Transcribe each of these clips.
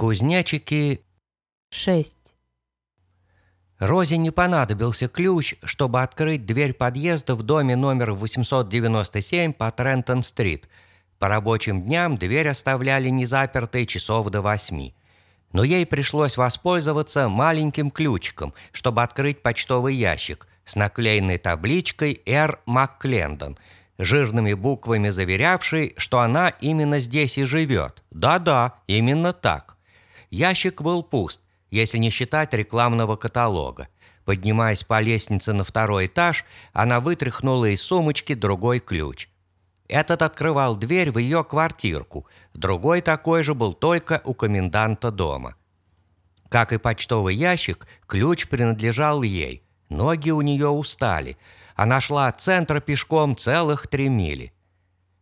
Кузнечики 6. Розе не понадобился ключ, чтобы открыть дверь подъезда в доме номер 897 по Трентон-стрит. По рабочим дням дверь оставляли незапертой часов до восьми. Но ей пришлось воспользоваться маленьким ключиком, чтобы открыть почтовый ящик с наклеенной табличкой «Р. МакКлендон», жирными буквами заверявшей, что она именно здесь и живет. Да-да, именно так. Ящик был пуст, если не считать рекламного каталога. Поднимаясь по лестнице на второй этаж, она вытряхнула из сумочки другой ключ. Этот открывал дверь в ее квартирку, другой такой же был только у коменданта дома. Как и почтовый ящик, ключ принадлежал ей. Ноги у нее устали. Она шла от центра пешком целых три мили.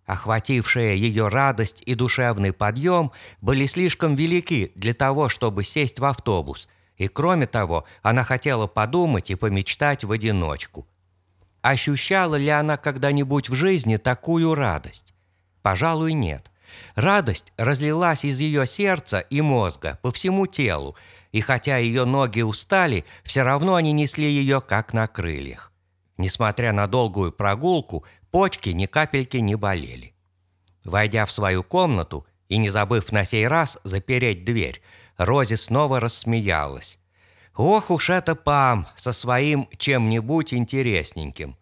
Охватившая ее радость и душевный подъем были слишком велики для того, чтобы сесть в автобус, и кроме того, она хотела подумать и помечтать в одиночку. Ощущала ли она когда-нибудь в жизни такую радость? Пожалуй, нет. Радость разлилась из ее сердца и мозга по всему телу, и хотя ее ноги устали, все равно они несли ее как на крыльях. Несмотря на долгую прогулку, почки ни капельки не болели. Войдя в свою комнату и не забыв на сей раз запереть дверь, Рози снова рассмеялась. Ох уж это Пам со своим чем-нибудь интересненьким.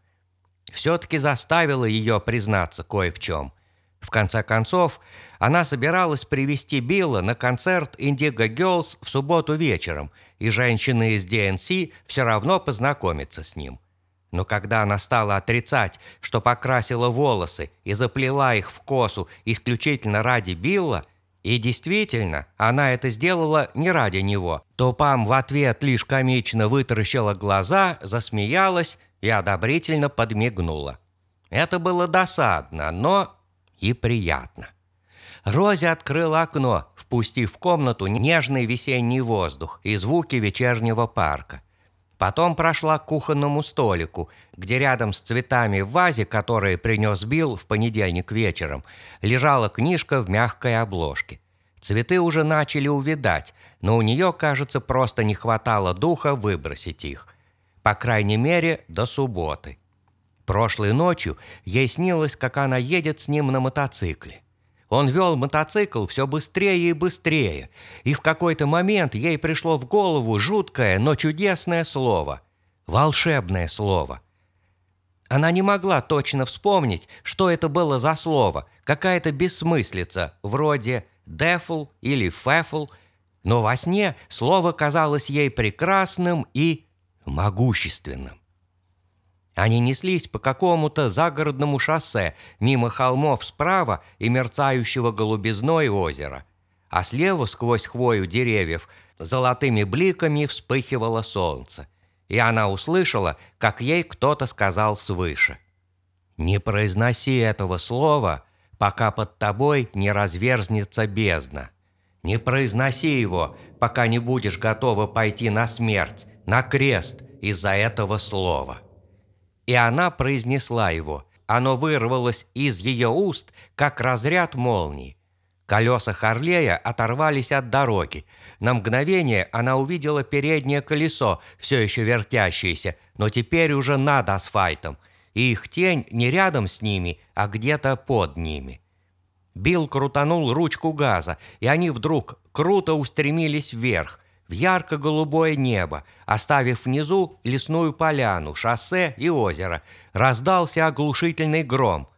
Все-таки заставила ее признаться кое в чем. В конце концов, она собиралась привести Билла на концерт Indigo Girls в субботу вечером, и женщины из DNC все равно познакомятся с ним. Но когда она стала отрицать, что покрасила волосы и заплела их в косу исключительно ради Билла, и действительно, она это сделала не ради него, то Пам в ответ лишь комично вытаращила глаза, засмеялась и одобрительно подмигнула. Это было досадно, но и приятно. Рози открыла окно, впустив в комнату нежный весенний воздух и звуки вечернего парка. Потом прошла к кухонному столику, где рядом с цветами в вазе, которые принес Билл в понедельник вечером, лежала книжка в мягкой обложке. Цветы уже начали увядать, но у нее, кажется, просто не хватало духа выбросить их. По крайней мере, до субботы. Прошлой ночью ей снилось, как она едет с ним на мотоцикле. Он вел мотоцикл все быстрее и быстрее, и в какой-то момент ей пришло в голову жуткое, но чудесное слово. Волшебное слово. Она не могла точно вспомнить, что это было за слово, какая-то бессмыслица, вроде «дефл» или «фефл», но во сне слово казалось ей прекрасным и могущественным. Они неслись по какому-то загородному шоссе мимо холмов справа и мерцающего голубизной озера, а слева сквозь хвою деревьев золотыми бликами вспыхивало солнце, и она услышала, как ей кто-то сказал свыше. «Не произноси этого слова, пока под тобой не разверзнется бездна. Не произноси его, пока не будешь готова пойти на смерть, на крест из-за этого слова». И она произнесла его. Оно вырвалось из ее уст, как разряд молнии. Колеса Харлея оторвались от дороги. На мгновение она увидела переднее колесо, все еще вертящееся, но теперь уже над асфальтом, и их тень не рядом с ними, а где-то под ними. Билл крутанул ручку газа, и они вдруг круто устремились вверх, в ярко-голубое небо, оставив внизу лесную поляну, шоссе и озеро. Раздался оглушительный гром.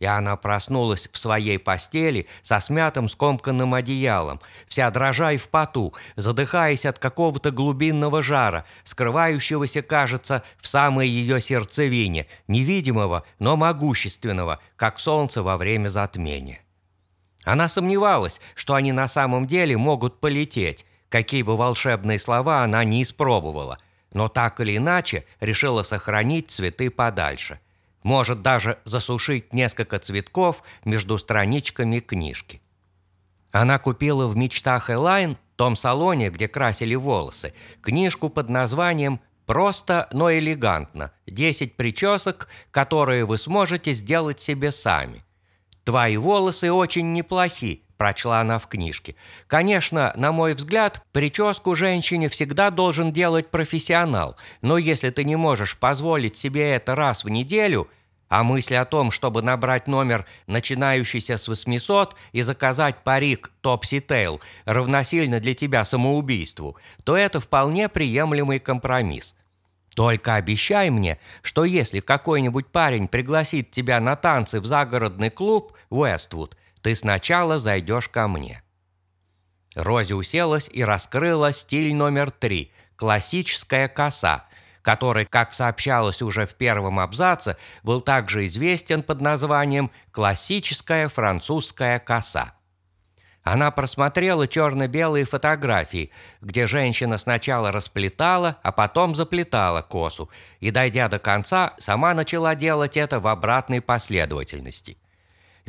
И она проснулась в своей постели со смятым скомканным одеялом, вся дрожа и в поту, задыхаясь от какого-то глубинного жара, скрывающегося, кажется, в самой ее сердцевине, невидимого, но могущественного, как солнце во время затмения. Она сомневалась, что они на самом деле могут полететь, Какие бы волшебные слова она не испробовала, но так или иначе решила сохранить цветы подальше. Может даже засушить несколько цветков между страничками книжки. Она купила в мечтах Элайн, том салоне, где красили волосы, книжку под названием «Просто, но элегантно. 10 причесок, которые вы сможете сделать себе сами». «Твои волосы очень неплохи», прочла она в книжке. Конечно, на мой взгляд, прическу женщине всегда должен делать профессионал, но если ты не можешь позволить себе это раз в неделю – а мысль о том, чтобы набрать номер, начинающийся с 800, и заказать парик Топси Тейл, равносильно для тебя самоубийству, то это вполне приемлемый компромисс. Только обещай мне, что если какой-нибудь парень пригласит тебя на танцы в загородный клуб Уэствуд, ты сначала зайдешь ко мне». Рози уселась и раскрыла стиль номер три – классическая коса – который, как сообщалось уже в первом абзаце, был также известен под названием «классическая французская коса». Она просмотрела черно-белые фотографии, где женщина сначала расплетала, а потом заплетала косу, и, дойдя до конца, сама начала делать это в обратной последовательности.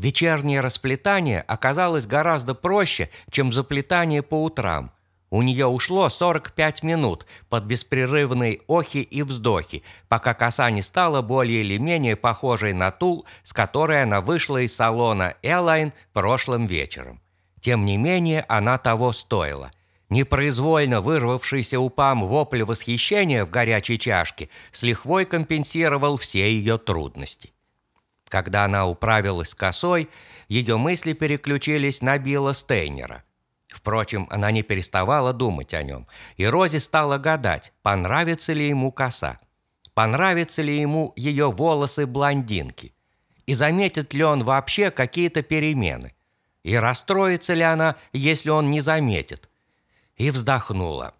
Вечернее расплетание оказалось гораздо проще, чем заплетание по утрам – у нее ушло 45 минут под беспрерывные охи и вздохи, пока коса не стала более или менее похожей на ту, с которой она вышла из салона Airline прошлым вечером. Тем не менее, она того стоила. Непроизвольно вырвавшийся у Пам вопль восхищения в горячей чашке с лихвой компенсировал все ее трудности. Когда она управилась косой, ее мысли переключились на Билла Стейнера – Впрочем, она не переставала думать о нем, и Рози стала гадать, понравится ли ему коса, понравятся ли ему ее волосы-блондинки, и заметит ли он вообще какие-то перемены, и расстроится ли она, если он не заметит. И вздохнула.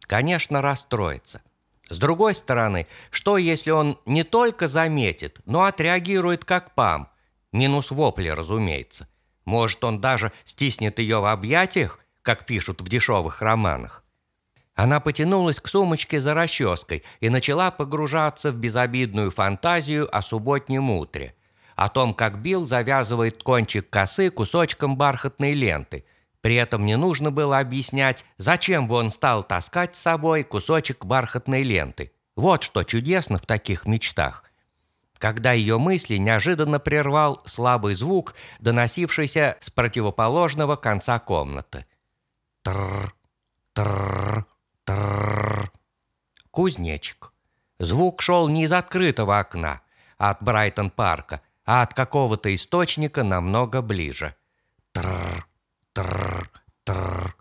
Конечно, расстроится. С другой стороны, что если он не только заметит, но отреагирует как пам, минус вопли, разумеется – может, он даже стиснет ее в объятиях, как пишут в дешевых романах. Она потянулась к сумочке за расческой и начала погружаться в безобидную фантазию о субботнем утре, о том, как Билл завязывает кончик косы кусочком бархатной ленты. При этом не нужно было объяснять, зачем бы он стал таскать с собой кусочек бархатной ленты. Вот что чудесно в таких мечтах когда ее мысли неожиданно прервал слабый звук, доносившийся с противоположного конца комнаты. Тррр, тррр, тррр. Кузнечик. Звук шел не из открытого окна, а от Брайтон-парка, а от какого-то источника намного ближе. Тррр, тррр, тррр.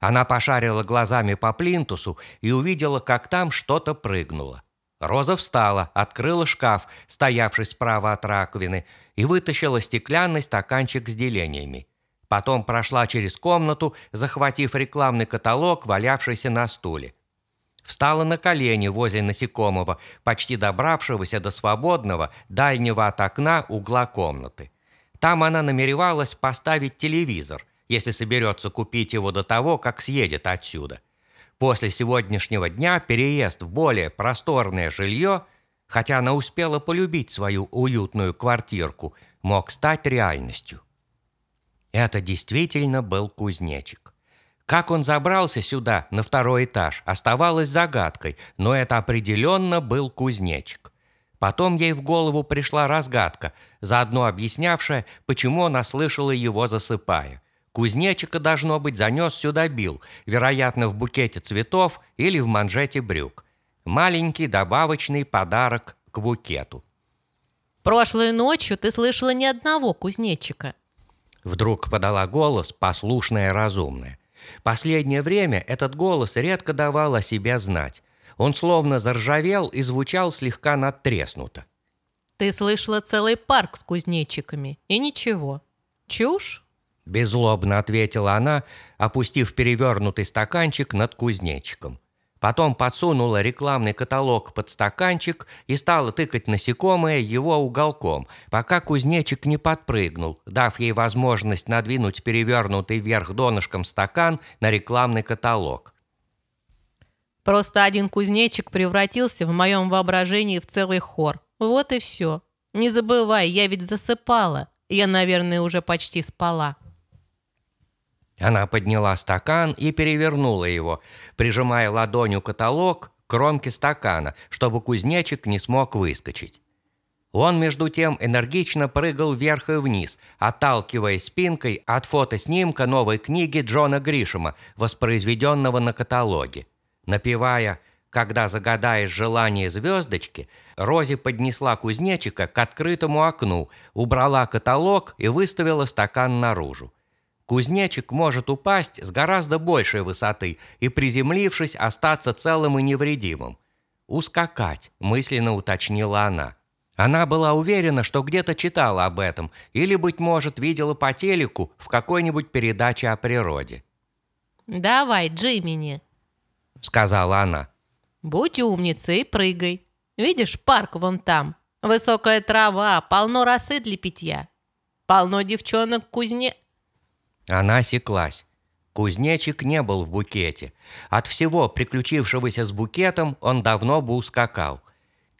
Она пошарила глазами по плинтусу и увидела, как там что-то прыгнуло. Роза встала, открыла шкаф, стоявший справа от раковины, и вытащила стеклянный стаканчик с делениями. Потом прошла через комнату, захватив рекламный каталог, валявшийся на стуле. Встала на колени возле насекомого, почти добравшегося до свободного, дальнего от окна угла комнаты. Там она намеревалась поставить телевизор, если соберется купить его до того, как съедет отсюда – После сегодняшнего дня переезд в более просторное жилье, хотя она успела полюбить свою уютную квартирку, мог стать реальностью. Это действительно был кузнечик. Как он забрался сюда, на второй этаж, оставалось загадкой, но это определенно был кузнечик. Потом ей в голову пришла разгадка, заодно объяснявшая, почему она слышала его засыпая. Кузнечика, должно быть, занес сюда бил, вероятно, в букете цветов или в манжете брюк. Маленький добавочный подарок к букету. «Прошлой ночью ты слышала ни одного кузнечика». Вдруг подала голос, послушная и разумная. Последнее время этот голос редко давал о себе знать. Он словно заржавел и звучал слегка надтреснуто. «Ты слышала целый парк с кузнечиками, и ничего. Чушь?» Беззлобно ответила она, опустив перевернутый стаканчик над кузнечиком. Потом подсунула рекламный каталог под стаканчик и стала тыкать насекомое его уголком, пока кузнечик не подпрыгнул, дав ей возможность надвинуть перевернутый вверх донышком стакан на рекламный каталог. «Просто один кузнечик превратился в моем воображении в целый хор. Вот и все. Не забывай, я ведь засыпала. Я, наверное, уже почти спала». Она подняла стакан и перевернула его, прижимая ладонью каталог к кромке стакана, чтобы кузнечик не смог выскочить. Он, между тем, энергично прыгал вверх и вниз, отталкиваясь спинкой от фотоснимка новой книги Джона Гришема, воспроизведенного на каталоге. Напевая «Когда загадаешь желание звездочки», Рози поднесла кузнечика к открытому окну, убрала каталог и выставила стакан наружу. Кузнечик может упасть с гораздо большей высоты и, приземлившись, остаться целым и невредимым. «Ускакать», – мысленно уточнила она. Она была уверена, что где-то читала об этом или, быть может, видела по телеку в какой-нибудь передаче о природе. «Давай, Джимини», — сказала она. «Будь умницей и прыгай. Видишь, парк вон там. Высокая трава, полно росы для питья. Полно девчонок кузне...» Она осеклась. Кузнечик не был в букете. От всего приключившегося с букетом он давно бы ускакал.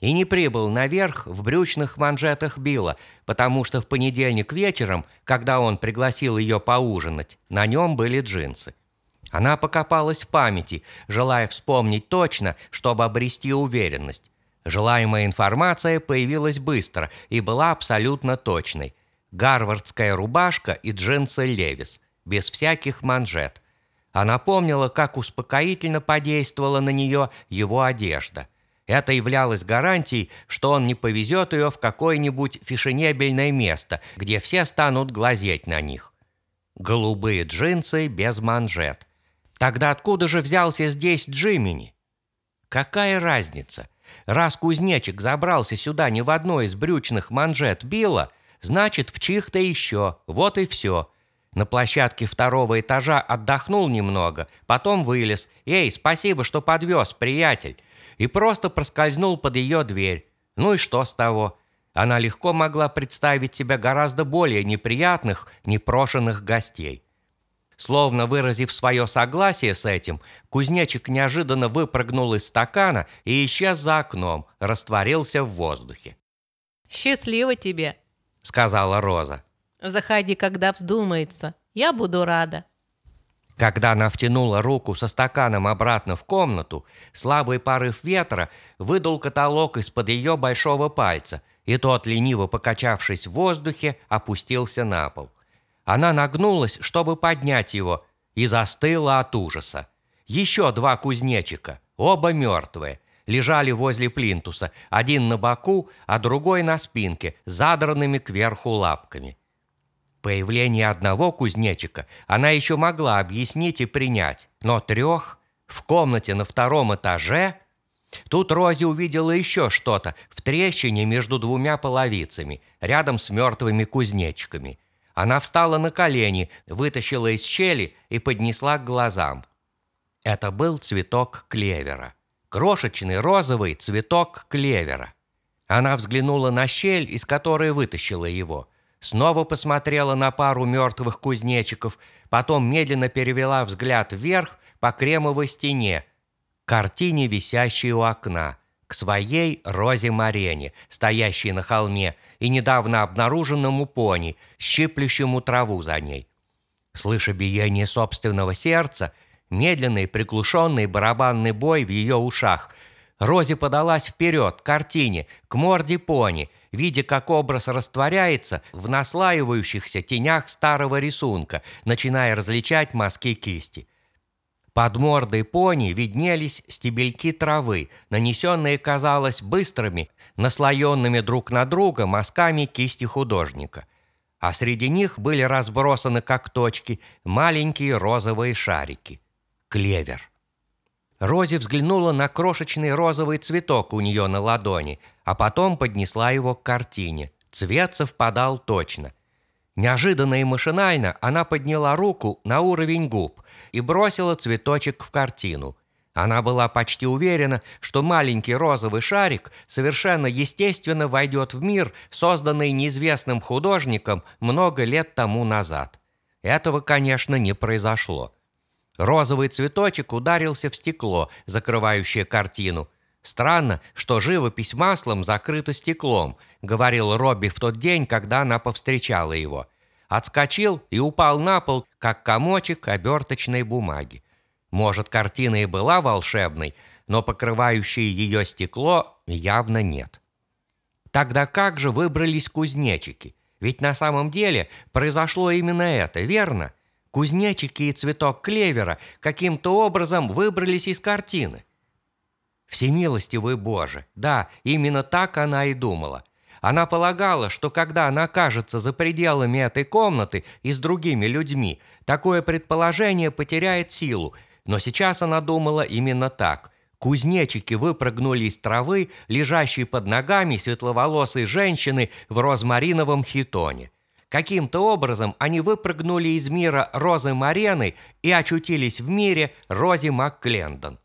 И не прибыл наверх в брючных манжетах Билла, потому что в понедельник вечером, когда он пригласил ее поужинать, на нем были джинсы. Она покопалась в памяти, желая вспомнить точно, чтобы обрести уверенность. Желаемая информация появилась быстро и была абсолютно точной. Гарвардская рубашка и джинсы Левис – без всяких манжет. Она помнила, как успокоительно подействовала на нее его одежда. Это являлось гарантией, что он не повезет ее в какое-нибудь фешенебельное место, где все станут глазеть на них. Голубые джинсы без манжет. Тогда откуда же взялся здесь Джимини? Какая разница? Раз кузнечик забрался сюда не в одной из брючных манжет Билла, значит, в чьих-то еще. Вот и все. На площадке второго этажа отдохнул немного, потом вылез. «Эй, спасибо, что подвез, приятель!» И просто проскользнул под ее дверь. Ну и что с того? Она легко могла представить себе гораздо более неприятных, непрошенных гостей. Словно выразив свое согласие с этим, кузнечик неожиданно выпрыгнул из стакана и исчез за окном, растворился в воздухе. «Счастливо тебе», — сказала Роза. Заходи, когда вздумается. Я буду рада». Когда она втянула руку со стаканом обратно в комнату, слабый порыв ветра выдул каталог из-под ее большого пальца, и тот, лениво покачавшись в воздухе, опустился на пол. Она нагнулась, чтобы поднять его, и застыла от ужаса. Еще два кузнечика, оба мертвые, лежали возле плинтуса, один на боку, а другой на спинке, задранными кверху лапками. Появление одного кузнечика она еще могла объяснить и принять, но трех в комнате на втором этаже... Тут Рози увидела еще что-то в трещине между двумя половицами, рядом с мертвыми кузнечиками. Она встала на колени, вытащила из щели и поднесла к глазам. Это был цветок клевера. Крошечный розовый цветок клевера. Она взглянула на щель, из которой вытащила его – снова посмотрела на пару мертвых кузнечиков, потом медленно перевела взгляд вверх по кремовой стене, картине, висящей у окна, к своей Розе Марене, стоящей на холме, и недавно обнаруженному пони, щиплющему траву за ней. Слыша биение собственного сердца, медленный приглушенный барабанный бой в ее ушах, Рози подалась вперед, к картине, к морде пони – видя, как образ растворяется в наслаивающихся тенях старого рисунка, начиная различать мазки кисти. Под мордой пони виднелись стебельки травы, нанесенные, казалось, быстрыми, наслоенными друг на друга мазками кисти художника. А среди них были разбросаны, как точки, маленькие розовые шарики. Клевер. Рози взглянула на крошечный розовый цветок у нее на ладони, а потом поднесла его к картине. Цвет совпадал точно. Неожиданно и машинально она подняла руку на уровень губ и бросила цветочек в картину. Она была почти уверена, что маленький розовый шарик совершенно естественно войдет в мир, созданный неизвестным художником много лет тому назад. Этого, конечно, не произошло. Розовый цветочек ударился в стекло, закрывающее картину. «Странно, что живопись маслом закрыта стеклом», — говорил Робби в тот день, когда она повстречала его. Отскочил и упал на пол, как комочек оберточной бумаги. Может, картина и была волшебной, но покрывающее ее стекло явно нет. Тогда как же выбрались кузнечики? Ведь на самом деле произошло именно это, верно? Кузнечики и цветок клевера каким-то образом выбрались из картины. Всемилостивый Боже, да, именно так она и думала. Она полагала, что когда она окажется за пределами этой комнаты и с другими людьми, такое предположение потеряет силу, но сейчас она думала именно так. Кузнечики выпрыгнули из травы, лежащей под ногами светловолосой женщины в розмариновом хитоне. Каким-то образом они выпрыгнули из мира Розы Марены и очутились в мире Рози МакКлендон.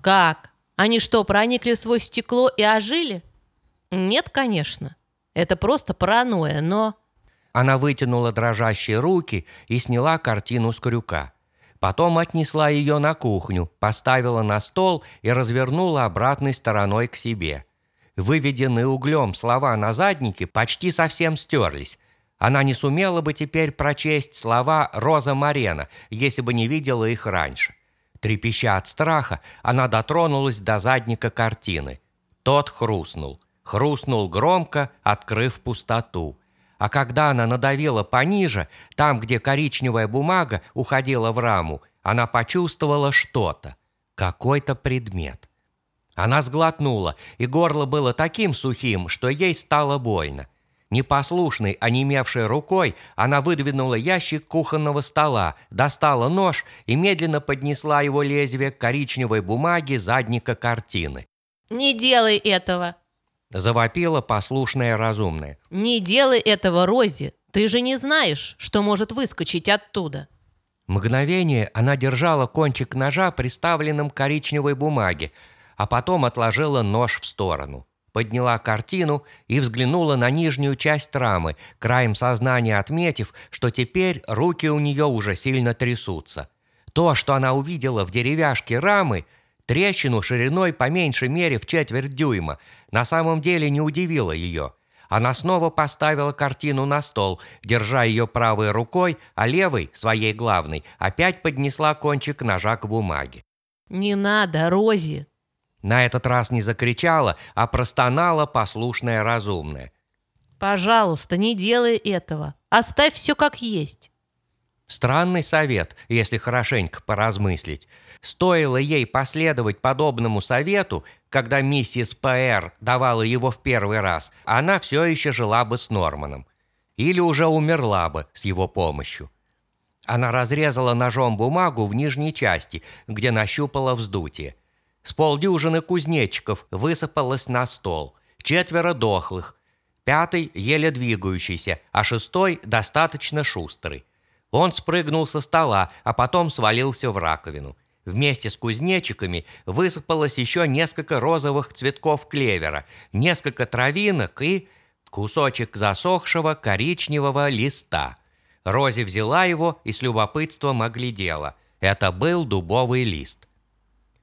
Как? Они что, проникли сквозь стекло и ожили? Нет, конечно. Это просто паранойя, но... Она вытянула дрожащие руки и сняла картину с крюка. Потом отнесла ее на кухню, поставила на стол и развернула обратной стороной к себе. Выведенные углем слова на заднике почти совсем стерлись. Она не сумела бы теперь прочесть слова «Роза Марена», если бы не видела их раньше. Трепеща от страха, она дотронулась до задника картины. Тот хрустнул. Хрустнул громко, открыв пустоту. А когда она надавила пониже, там, где коричневая бумага уходила в раму, она почувствовала что-то. Какой-то предмет. Она сглотнула, и горло было таким сухим, что ей стало больно. Непослушной, онемевшей рукой она выдвинула ящик кухонного стола, достала нож и медленно поднесла его лезвие к коричневой бумаге задника картины. «Не делай этого!» Завопила послушная разумная. «Не делай этого, Рози! Ты же не знаешь, что может выскочить оттуда!» Мгновение она держала кончик ножа, приставленным к коричневой бумаге, а потом отложила нож в сторону. Подняла картину и взглянула на нижнюю часть рамы, краем сознания отметив, что теперь руки у нее уже сильно трясутся. То, что она увидела в деревяшке рамы, трещину шириной по меньшей мере в четверть дюйма, на самом деле не удивило ее. Она снова поставила картину на стол, держа ее правой рукой, а левой, своей главной, опять поднесла кончик ножа к бумаге. «Не надо, Рози!» На этот раз не закричала, а простонала послушная разумная. «Пожалуйста, не делай этого. Оставь все как есть». Странный совет, если хорошенько поразмыслить. Стоило ей последовать подобному совету, когда миссис П.Р. давала его в первый раз, она все еще жила бы с Норманом. Или уже умерла бы с его помощью. Она разрезала ножом бумагу в нижней части, где нащупала вздутие. С полдюжины кузнечиков высыпалось на стол. Четверо дохлых. Пятый еле двигающийся, а шестой достаточно шустрый. Он спрыгнул со стола, а потом свалился в раковину. Вместе с кузнечиками высыпалось еще несколько розовых цветков клевера, несколько травинок и кусочек засохшего коричневого листа. Рози взяла его и с любопытством оглядела. Это был дубовый лист.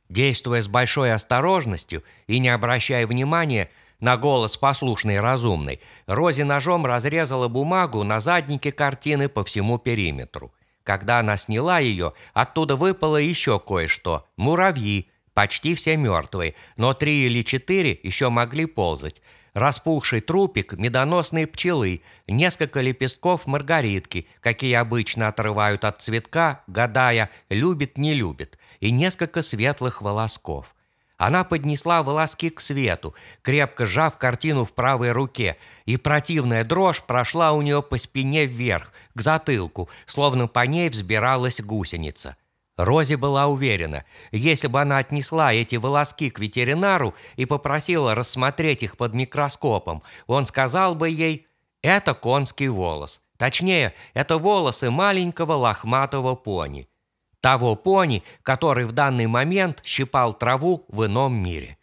Действуя с большой осторожностью и не обращая внимания на голос послушный и разумный, Рози ножом разрезала бумагу на заднике картины по всему периметру. Когда она сняла ее, оттуда выпало еще кое-что. Муравьи, почти все мертвые, но три или четыре еще могли ползать распухший трупик медоносной пчелы, несколько лепестков маргаритки, какие обычно отрывают от цветка, гадая, любит, не любит, и несколько светлых волосков. Она поднесла волоски к свету, крепко сжав картину в правой руке, и противная дрожь прошла у нее по спине вверх, к затылку, словно по ней взбиралась гусеница. Рози была уверена, если бы она отнесла эти волоски к ветеринару и попросила рассмотреть их под микроскопом, он сказал бы ей «это конский волос». Точнее, это волосы маленького лохматого пони. Того пони, который в данный момент щипал траву в ином мире.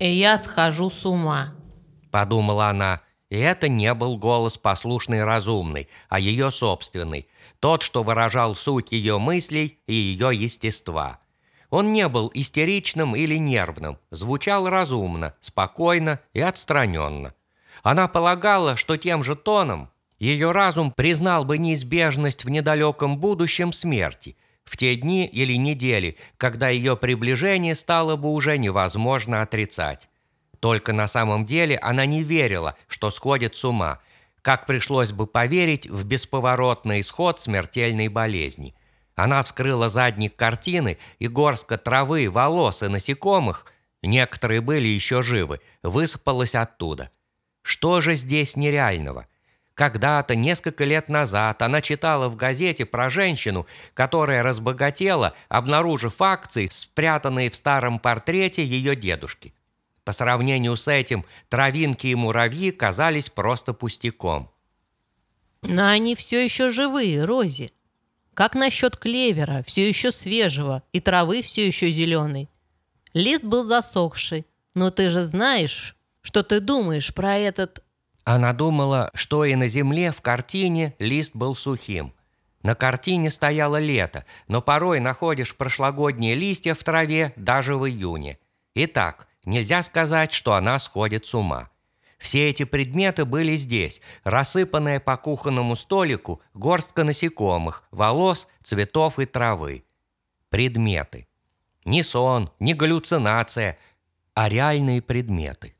«И я схожу с ума», — подумала она. И это не был голос послушный разумный, а ее собственный, тот, что выражал суть ее мыслей и ее естества. Он не был истеричным или нервным, звучал разумно, спокойно и отстраненно. Она полагала, что тем же тоном ее разум признал бы неизбежность в недалеком будущем смерти, в те дни или недели, когда ее приближение стало бы уже невозможно отрицать. Только на самом деле она не верила, что сходит с ума, как пришлось бы поверить в бесповоротный исход смертельной болезни. Она вскрыла задник картины, и горстка травы, волос и насекомых, некоторые были еще живы, высыпалась оттуда. Что же здесь нереального? Когда-то, несколько лет назад, она читала в газете про женщину, которая разбогатела, обнаружив акции, спрятанные в старом портрете ее дедушки. По сравнению с этим, травинки и муравьи казались просто пустяком. Но они все еще живые, Рози. Как насчет клевера, все еще свежего, и травы все еще зеленой? Лист был засохший, но ты же знаешь, что ты думаешь про этот... Она думала, что и на земле в картине лист был сухим. На картине стояло лето, но порой находишь прошлогодние листья в траве даже в июне. Итак, Нельзя сказать, что она сходит с ума. Все эти предметы были здесь, рассыпанные по кухонному столику горстка насекомых, волос, цветов и травы. Предметы. Не сон, не галлюцинация, а реальные предметы.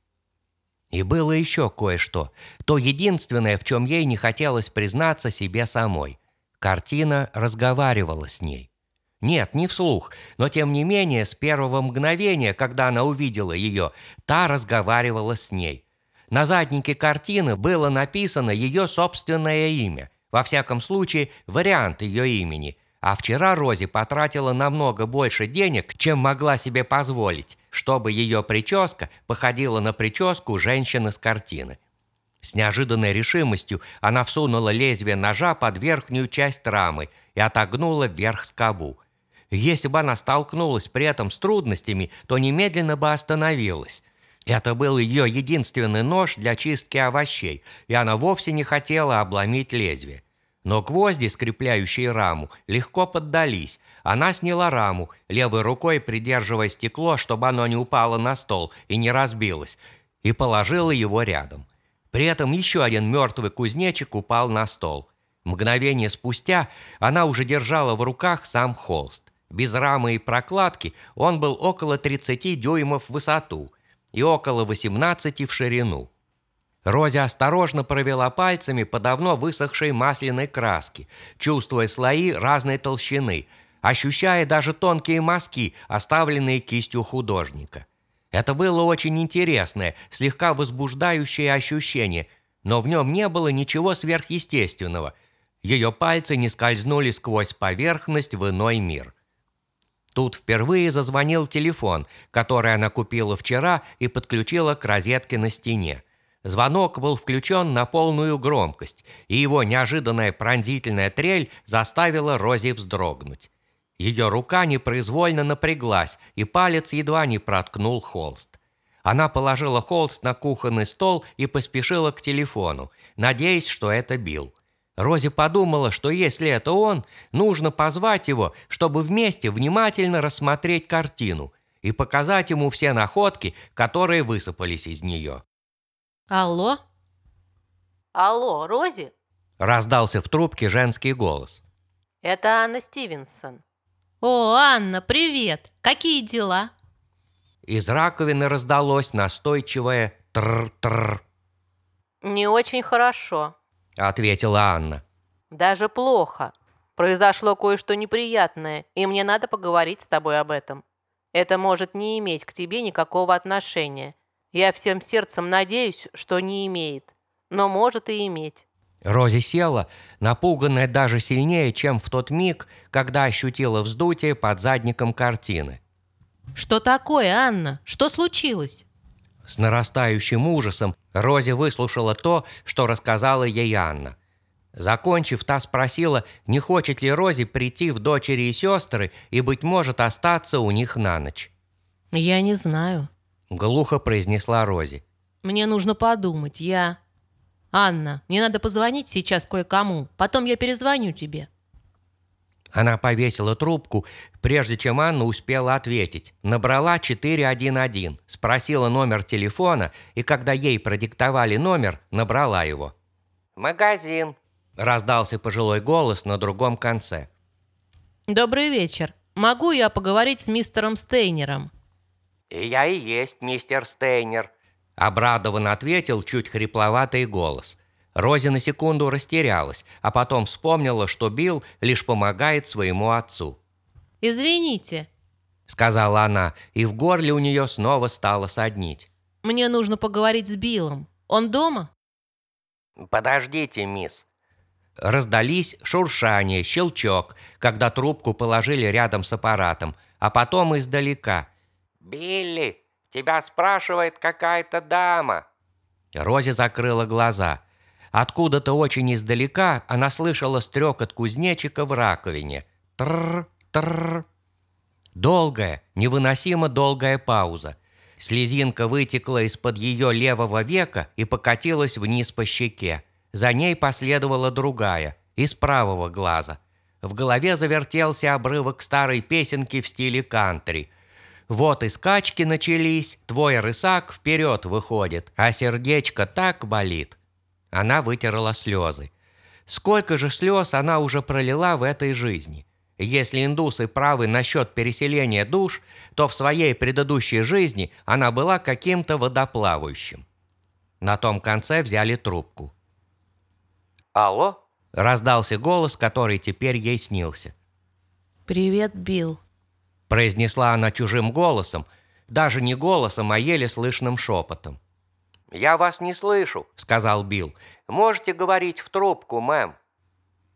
И было еще кое-что, то единственное, в чем ей не хотелось признаться себе самой. Картина разговаривала с ней. Нет, не вслух, но тем не менее, с первого мгновения, когда она увидела ее, та разговаривала с ней. На заднике картины было написано ее собственное имя, во всяком случае, вариант ее имени. А вчера Рози потратила намного больше денег, чем могла себе позволить, чтобы ее прическа походила на прическу женщины с картины. С неожиданной решимостью она всунула лезвие ножа под верхнюю часть рамы и отогнула вверх скобу. Если бы она столкнулась при этом с трудностями, то немедленно бы остановилась. Это был ее единственный нож для чистки овощей, и она вовсе не хотела обломить лезвие. Но гвозди, скрепляющие раму, легко поддались. Она сняла раму, левой рукой придерживая стекло, чтобы оно не упало на стол и не разбилось, и положила его рядом. При этом еще один мертвый кузнечик упал на стол. Мгновение спустя она уже держала в руках сам холст. Без рамы и прокладки он был около 30 дюймов в высоту и около 18 в ширину. Рози осторожно провела пальцами по давно высохшей масляной краске, чувствуя слои разной толщины, ощущая даже тонкие мазки, оставленные кистью художника. Это было очень интересное, слегка возбуждающее ощущение, но в нем не было ничего сверхъестественного. Ее пальцы не скользнули сквозь поверхность в иной мир. Тут впервые зазвонил телефон, который она купила вчера и подключила к розетке на стене. Звонок был включен на полную громкость, и его неожиданная пронзительная трель заставила Рози вздрогнуть. Ее рука непроизвольно напряглась, и палец едва не проткнул холст. Она положила холст на кухонный стол и поспешила к телефону, надеясь, что это Билл. Рози подумала, что если это он, нужно позвать его, чтобы вместе внимательно рассмотреть картину и показать ему все находки, которые высыпались из нее. Алло? Алло, Рози? Раздался в трубке женский голос. Это Анна Стивенсон. О, Анна, привет! Какие дела? Из раковины раздалось настойчивое тр-тр. Не очень хорошо. – ответила Анна. «Даже плохо. Произошло кое-что неприятное, и мне надо поговорить с тобой об этом. Это может не иметь к тебе никакого отношения. Я всем сердцем надеюсь, что не имеет, но может и иметь». Рози села, напуганная даже сильнее, чем в тот миг, когда ощутила вздутие под задником картины. «Что такое, Анна? Что случилось?» С нарастающим ужасом Рози выслушала то, что рассказала ей Анна. Закончив, та спросила, не хочет ли Рози прийти в дочери и сестры и, быть может, остаться у них на ночь. «Я не знаю», — глухо произнесла Рози. «Мне нужно подумать. Я...» «Анна, мне надо позвонить сейчас кое-кому. Потом я перезвоню тебе». Она повесила трубку, прежде чем Анна успела ответить. Набрала 411, спросила номер телефона, и когда ей продиктовали номер, набрала его. «Магазин», – раздался пожилой голос на другом конце. «Добрый вечер. Могу я поговорить с мистером Стейнером?» «Я и есть мистер Стейнер», Обрадованно ответил чуть хрипловатый голос. Рози на секунду растерялась, а потом вспомнила, что Билл лишь помогает своему отцу. «Извините», — сказала она, и в горле у нее снова стало соднить. «Мне нужно поговорить с Биллом. Он дома?» «Подождите, мисс». Раздались шуршание, щелчок, когда трубку положили рядом с аппаратом, а потом издалека. «Билли, тебя спрашивает какая-то дама». Рози закрыла глаза. Откуда-то очень издалека она слышала стрекот кузнечика в раковине. Тррр, тррр. Долгая, невыносимо долгая пауза. Слезинка вытекла из-под ее левого века и покатилась вниз по щеке. За ней последовала другая, из правого глаза. В голове завертелся обрывок старой песенки в стиле кантри. Вот и скачки начались, твой рысак вперед выходит, а сердечко так болит. Она вытерла слезы. Сколько же слез она уже пролила в этой жизни. Если индусы правы насчет переселения душ, то в своей предыдущей жизни она была каким-то водоплавающим. На том конце взяли трубку. «Алло?» – раздался голос, который теперь ей снился. «Привет, Билл», – произнесла она чужим голосом, даже не голосом, а еле слышным шепотом. «Я вас не слышу», – сказал Билл. «Можете говорить в трубку, мэм».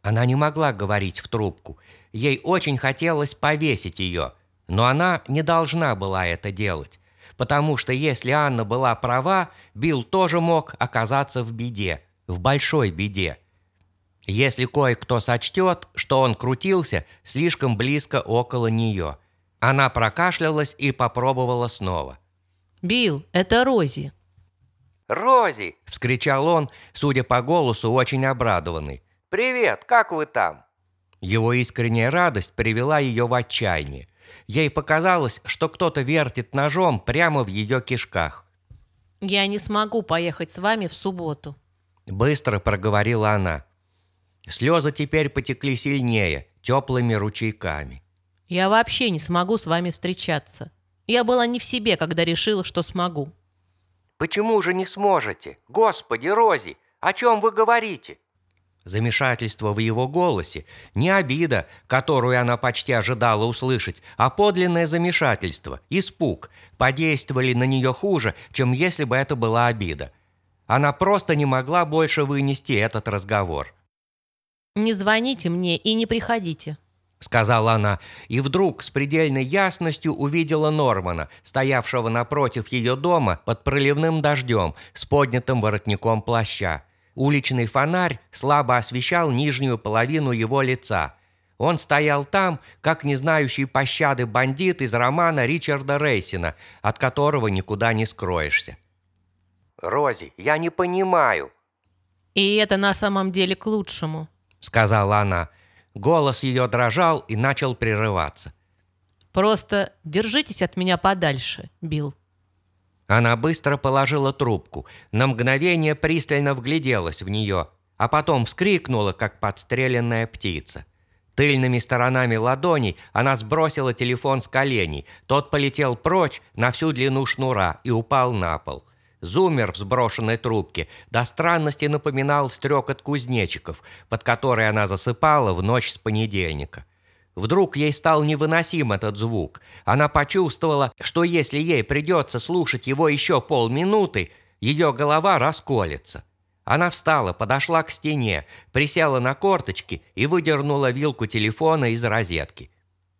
Она не могла говорить в трубку. Ей очень хотелось повесить ее, но она не должна была это делать, потому что если Анна была права, Билл тоже мог оказаться в беде, в большой беде. Если кое-кто сочтет, что он крутился слишком близко около нее. Она прокашлялась и попробовала снова. «Билл, это Рози», «Рози!» – вскричал он, судя по голосу, очень обрадованный. «Привет, как вы там?» Его искренняя радость привела ее в отчаяние. Ей показалось, что кто-то вертит ножом прямо в ее кишках. «Я не смогу поехать с вами в субботу», – быстро проговорила она. Слезы теперь потекли сильнее, теплыми ручейками. «Я вообще не смогу с вами встречаться. Я была не в себе, когда решила, что смогу». Почему же не сможете? Господи, Рози, о чем вы говорите?» Замешательство в его голосе, не обида, которую она почти ожидала услышать, а подлинное замешательство, испуг, подействовали на нее хуже, чем если бы это была обида. Она просто не могла больше вынести этот разговор. «Не звоните мне и не приходите», — сказала она, и вдруг с предельной ясностью увидела Нормана, стоявшего напротив ее дома под проливным дождем с поднятым воротником плаща. Уличный фонарь слабо освещал нижнюю половину его лица. Он стоял там, как не знающий пощады бандит из романа Ричарда Рейсина, от которого никуда не скроешься. «Рози, я не понимаю». «И это на самом деле к лучшему», — сказала она. Голос ее дрожал и начал прерываться. «Просто держитесь от меня подальше, Билл». Она быстро положила трубку, на мгновение пристально вгляделась в нее, а потом вскрикнула, как подстреленная птица. Тыльными сторонами ладоней она сбросила телефон с коленей. Тот полетел прочь на всю длину шнура и упал на пол. Зумер в сброшенной трубке до странности напоминал стрекот кузнечиков, под который она засыпала в ночь с понедельника. Вдруг ей стал невыносим этот звук. Она почувствовала, что если ей придется слушать его еще полминуты, ее голова расколется. Она встала, подошла к стене, присела на корточки и выдернула вилку телефона из розетки.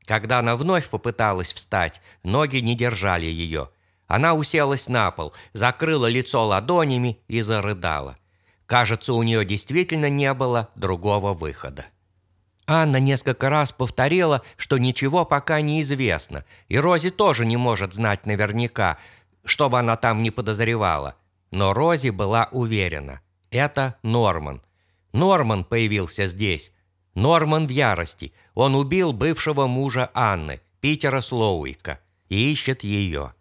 Когда она вновь попыталась встать, ноги не держали ее – она уселась на пол, закрыла лицо ладонями и зарыдала. Кажется, у нее действительно не было другого выхода. Анна несколько раз повторила, что ничего пока не известно, и Рози тоже не может знать наверняка, что бы она там не подозревала. Но Рози была уверена. Это Норман. Норман появился здесь. Норман в ярости. Он убил бывшего мужа Анны, Питера Слоуика, и ищет ее.